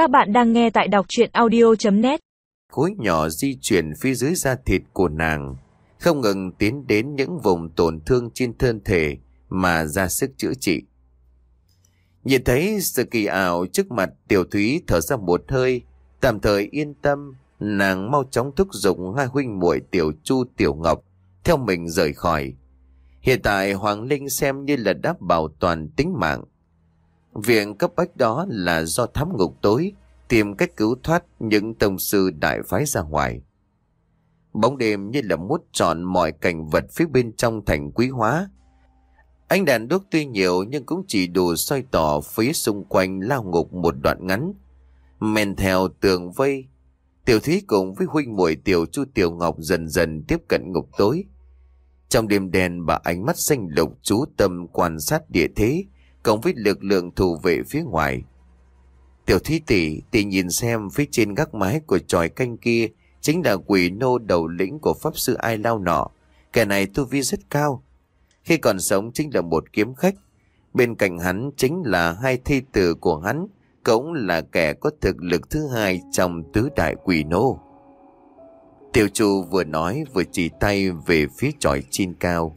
Các bạn đang nghe tại đọc chuyện audio.net Khối nhỏ di chuyển phía dưới da thịt của nàng, không ngừng tiến đến những vùng tổn thương trên thân thể mà ra sức chữa trị. Nhìn thấy sự kỳ ảo trước mặt tiểu thúy thở ra một hơi, tạm thời yên tâm, nàng mau chóng thúc giục hai huynh muội tiểu chu tiểu ngọc theo mình rời khỏi. Hiện tại Hoàng Linh xem như là đáp bảo toàn tính mạng. Việc cấp bách đó là do thám ngục tối tìm cách cứu thoát những tông sư đại phái ra ngoài. Bóng đêm như là mút trọn mọi cảnh vật phía bên trong thành quý hóa. Ánh đèn đuốc tuy nhiều nhưng cũng chỉ đủ soi tỏ phía xung quanh lao ngục một đoạn ngắn. Men theo tường vây, tiểu thúy cùng với huynh muội tiểu chu tiểu ngọc dần dần tiếp cận ngục tối. Trong đêm đen bà ánh mắt xanh lục chú tâm quan sát địa thế, cộng với lực lượng thủ vệ phía ngoài. Tiểu thí tỷ, tỷ nhìn xem phía trên gác mái của tròi canh kia chính là quỷ nô đầu lĩnh của pháp sư ai lao nọ. Kẻ này tu vi rất cao. Khi còn sống chính là một kiếm khách. Bên cạnh hắn chính là hai thi tử của hắn, cũng là kẻ có thực lực thứ hai trong tứ đại quỷ nô. Tiểu chủ vừa nói vừa chỉ tay về phía tròi trên cao.